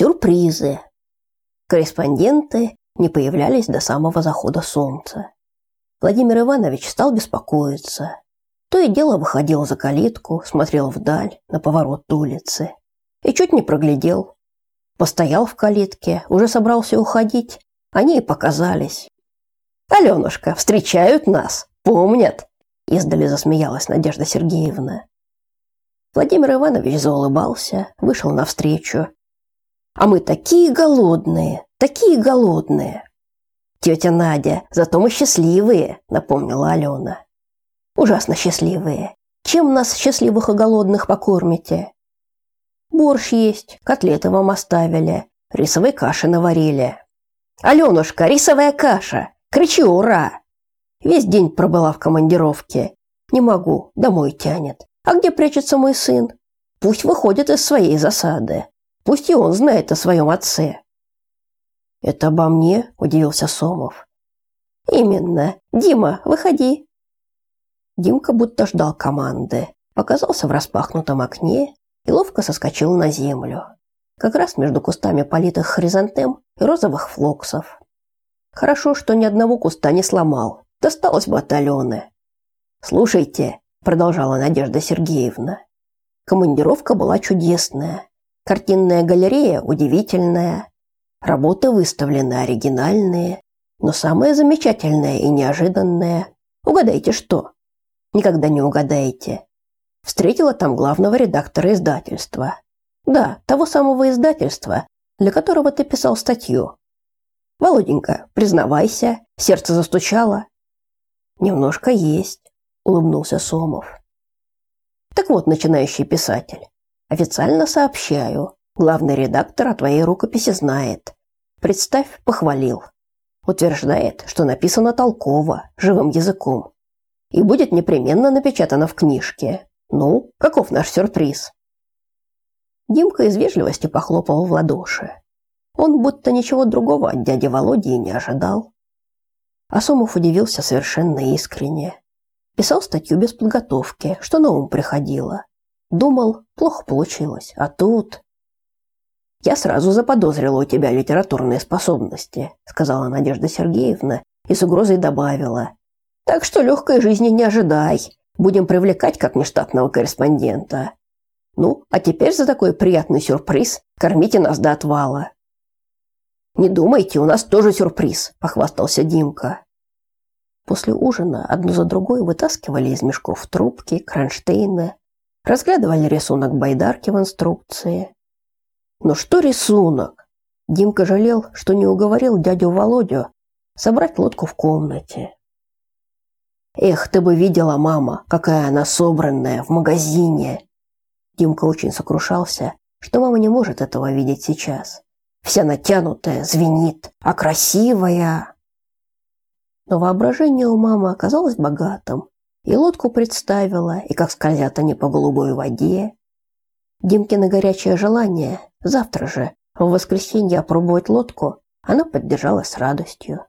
Сюрпризы. Корреспонденты не появлялись до самого захода солнца. Владимир Иванович стал беспокоиться. То и дело выходил за калитку, смотрел вдаль, на поворот улицы. И чуть не проглядел. Постоял в калитке, уже собрался уходить. Они и показались. «Аленушка, встречают нас, помнят!» Издали засмеялась Надежда Сергеевна. Владимир Иванович заулыбался, вышел навстречу. «А мы такие голодные, такие голодные!» «Тетя Надя, зато мы счастливые», — напомнила Алена. «Ужасно счастливые. Чем нас, счастливых и голодных, покормите?» «Борщ есть, котлеты вам оставили, рисовой каши наварили». «Аленушка, рисовая каша! Кричи «Ура!» Весь день пробыла в командировке. Не могу, домой тянет. А где прячется мой сын? Пусть выходит из своей засады. Пусть и он знает о своем отце. Это обо мне, удивился Сомов. Именно. Дима, выходи. Димка будто ждал команды. Показался в распахнутом окне и ловко соскочил на землю. Как раз между кустами политых хризантем и розовых флоксов. Хорошо, что ни одного куста не сломал. Досталось бы от Алены. Слушайте, продолжала Надежда Сергеевна. Командировка была чудесная. Картинная галерея удивительная. Работы выставлены оригинальные. Но самое замечательное и неожиданное... Угадайте, что? Никогда не угадаете. Встретила там главного редактора издательства. Да, того самого издательства, для которого ты писал статью. Володенька, признавайся, сердце застучало. Немножко есть улыбнулся Сомов. Так вот, начинающий писатель, официально сообщаю, главный редактор о твоей рукописи знает. Представь, похвалил. Утверждает, что написано толково, живым языком. И будет непременно напечатано в книжке. Ну, каков наш сюрприз? Димка из вежливости похлопал в ладоши. Он будто ничего другого от дяди Володи не ожидал. А Сомов удивился совершенно искренне. Писал статью без подготовки, что на ум приходило. Думал, плохо получилось, а тут... «Я сразу заподозрила у тебя литературные способности», сказала Надежда Сергеевна и с угрозой добавила. «Так что легкой жизни не ожидай. Будем привлекать как нештатного корреспондента. Ну, а теперь за такой приятный сюрприз кормите нас до отвала». «Не думайте, у нас тоже сюрприз», – похвастался Димка. После ужина одну за другой вытаскивали из мешков трубки, кронштейны, разглядывали рисунок байдарки в инструкции. Но что рисунок? Димка жалел, что не уговорил дядю Володю собрать лодку в комнате. Эх, ты бы видела, мама, какая она собранная в магазине. Димка очень сокрушался, что мама не может этого видеть сейчас. Вся натянутая, звенит, а красивая. Но воображение у мамы оказалось богатым. И лодку представила, и как скользят они по голубой воде. Димкино горячее желание завтра же, в воскресенье, опробовать лодку, она поддержала с радостью.